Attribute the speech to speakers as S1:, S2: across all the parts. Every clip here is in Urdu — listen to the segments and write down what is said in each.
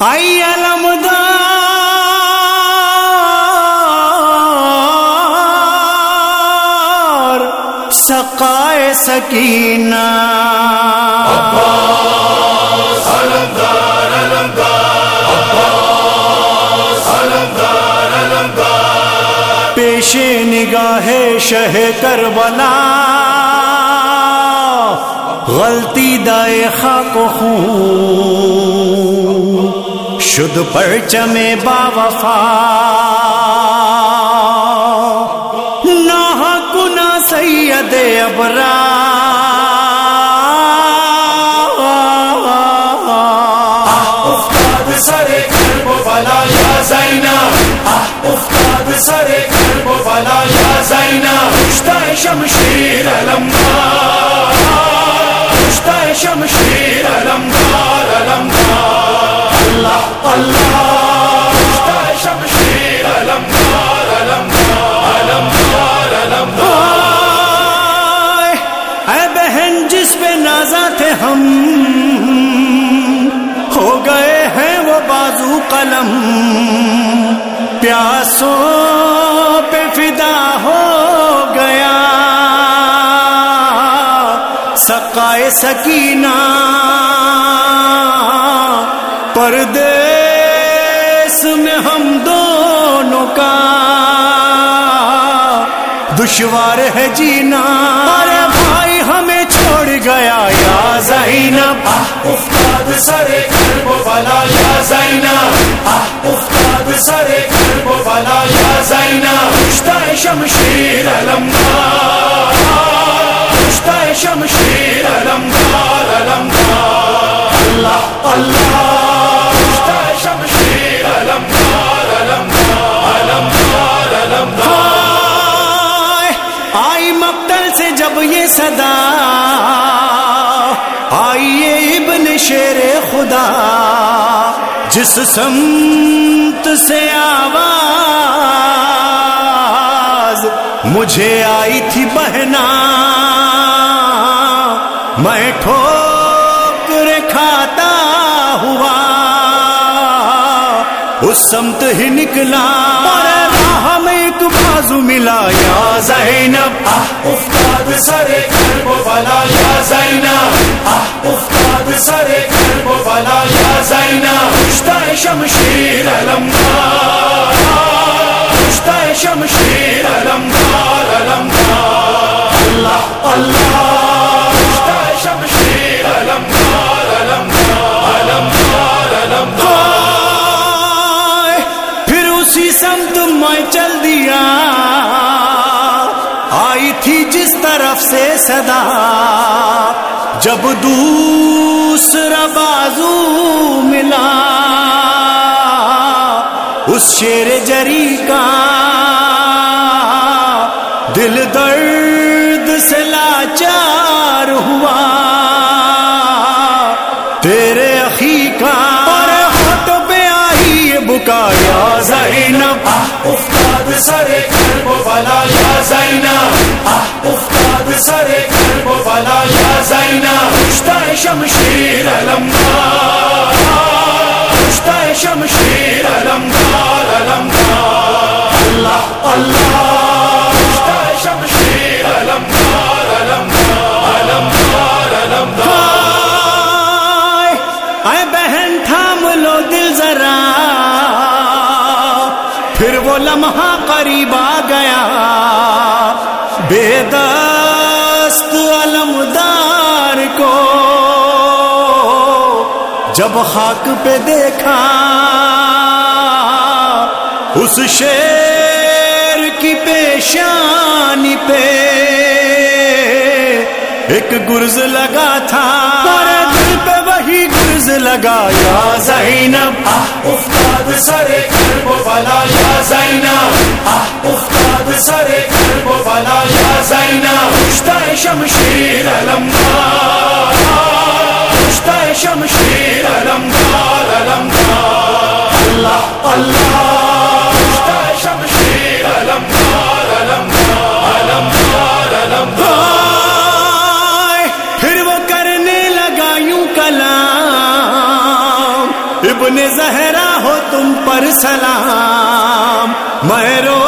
S1: آئی علمدار سقائے سکینہ۔ پیش نگاہ شہ کربلا۔ غلطی دائے خاک خون۔ شد پرچم با وفا نہ کنا سید ابرا
S2: سر کرب و یا زینا سر شمشیر علمدار شمشیر
S1: جس پہ نازا تھے ہم، ہو گئے ہیں وہ بازو قلم۔ پیاسوں پہ فدا ہو گیا۔ سقائے سکینہ پردیس میں ہم دونوں کا دشوار ہے جینا۔ ارے بھائی، ہمیں چھوڑ گیا یا زینب۔
S2: افتاد سر کرب بلا یا زینا افتاد سر کرب بلا یا زینا کشتہ شمشیر علمدار کشتہ شمشیر علمدار علمدار اللہ اللہ۔
S1: سے جب یہ صدا آئیے ابن شیر خدا، جس سمت سے آواز مجھے آئی تھی بہنا، میں ٹھوکر کھاتا ہوا، اس سمت ہی نکلا۔ بازو ملا یا زینب.
S2: افتاد سر کرب و بلا یا زینب. افتاد سر کرب و بلا یا زینب. رشتہ شمشیر علمدار رشتہ شمشیر علمدار علمدار اللہ اللہ.
S1: جس طرف سے صدا جب دوسرا بازو ملا اس شیر جری کا دل درد
S2: علمدار شمشیر علمدار علمدار اللہ اللہ شمشیر علمدار علمدار علمدار علمدار
S1: آئے، اے بہن تھام لو دل ذرا۔ پھر وہ لمحہ قریب آ گیا۔ بے دست علمدار کو جب خاک پہ دیکھا، اس شیر کی پیشانی پہ ایک گرز لگا تھا۔ دل پہ وہی گرز لگا، یا زینب
S2: افتاد سر کرب و بلا، یا زینا افتاد سر کرب و بلا، یا زینا کشتہ شمشیر علمدار شمشیر علمدار علمدار اللہ اللہ شمشیر علمدار علمدار علمدار علمدار
S1: پھر وہ کرنے لگا یوں کلام۔ ابن زہرا ہو تم پر سلام۔ میں رو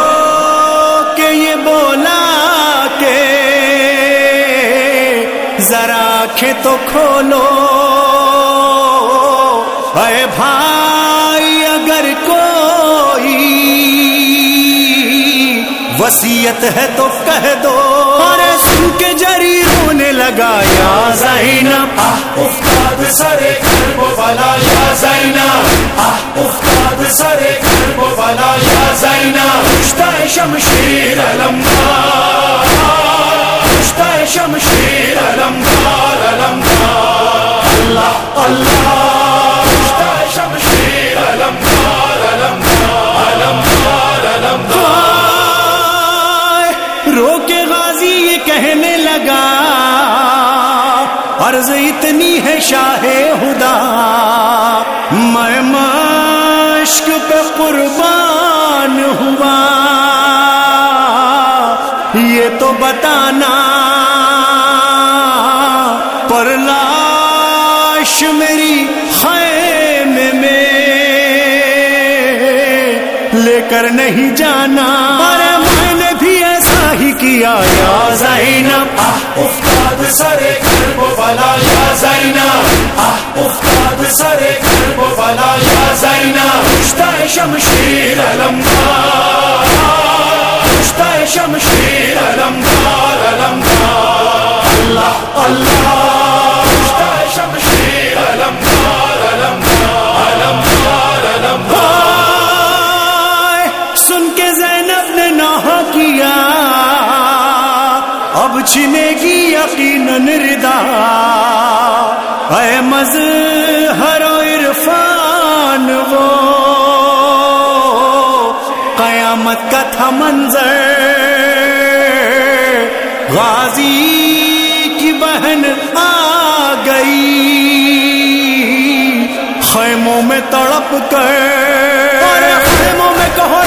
S1: کے یہ بولا کہ ذرا آنکھیں تو کھولو۔ بھائی اگر کوئی وسیعت ہے تو کہہ دو۔ اور سن کے جری رونے لگا، یا زینب۔
S2: افتاد سرے کرب و بلا، یا زینب۔ افتاد سرے کرب و بلا، یا زینب۔ کشتہ شمشیر علمدار کشتہ شمشیر علمدار علمدار۔ اللہ اللہ۔
S1: عرض اتنی ہے شاہ خدا میں مشک پہ قربان ہوا۔ یہ تو بتانا۔ پر لاش میری خیمے میں لے کر نہیں جانا۔ ارے میں نے بھی ایسا ہی کیا۔ یا زینب
S2: شمشیر علمدار کشتہ شمشیر علمدار علمدار، اللہ اللہ کشتہ شمشیر علمدار علمدار علمدار علمدار،
S1: سن کے زینب نے نہ کیا، اب چھنے گی یقیناً ردا، اے مظہر و عرفان، وہ غیرت کا تھا منظر، غازی کی بہن آ گئی۔ خیموں میں تڑپ کر۔ خیموں میں کہو